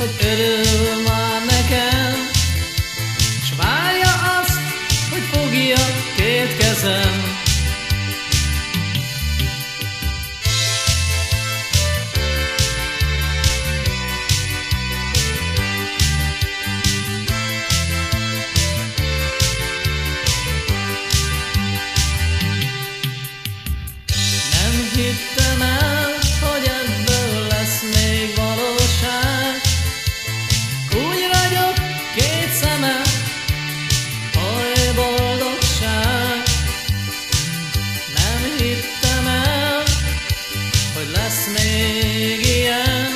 Fıkırıma lesz még ilyen,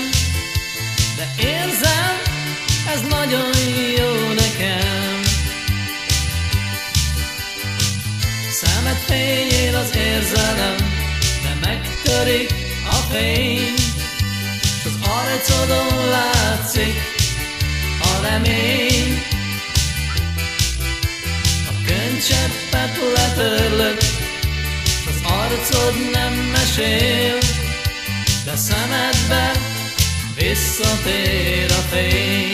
de érzem, ez nagyon jó nekem. Szemed fényél az érzelem, megtörik a fény, s az arcodon látszik a remény. A könycseppet letörlök, s az arcod nem mesél, de szemedbe visszatér a fény.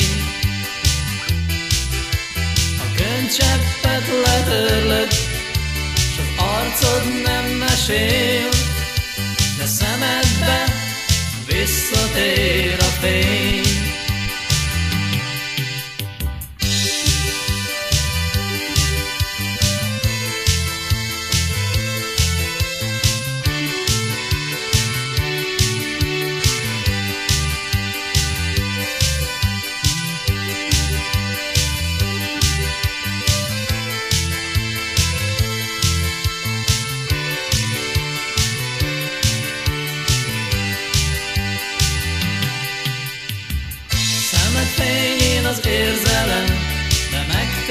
A könycseppet letörlök, s az arcod nem mesél, de szemedbe visszatér a fény.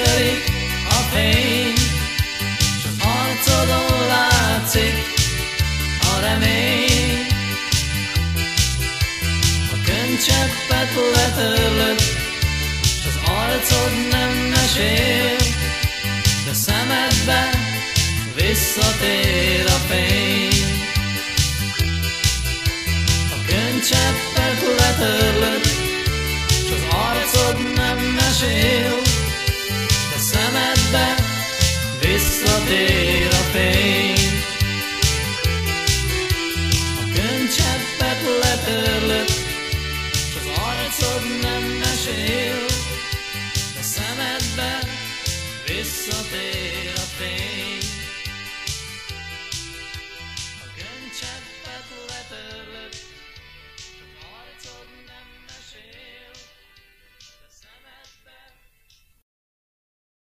Megtörik a fény, s az arcodon látszik a remény. A könycseppet letörlöd, s az arcod nem mesél, de szemedbe visszatér a fény. A könycseppet letörlöd, arcod nem mesél, visszatér a fény. A könycseppet letörlök, s az arcod nem mesél, de szemedbe visszatér a fény.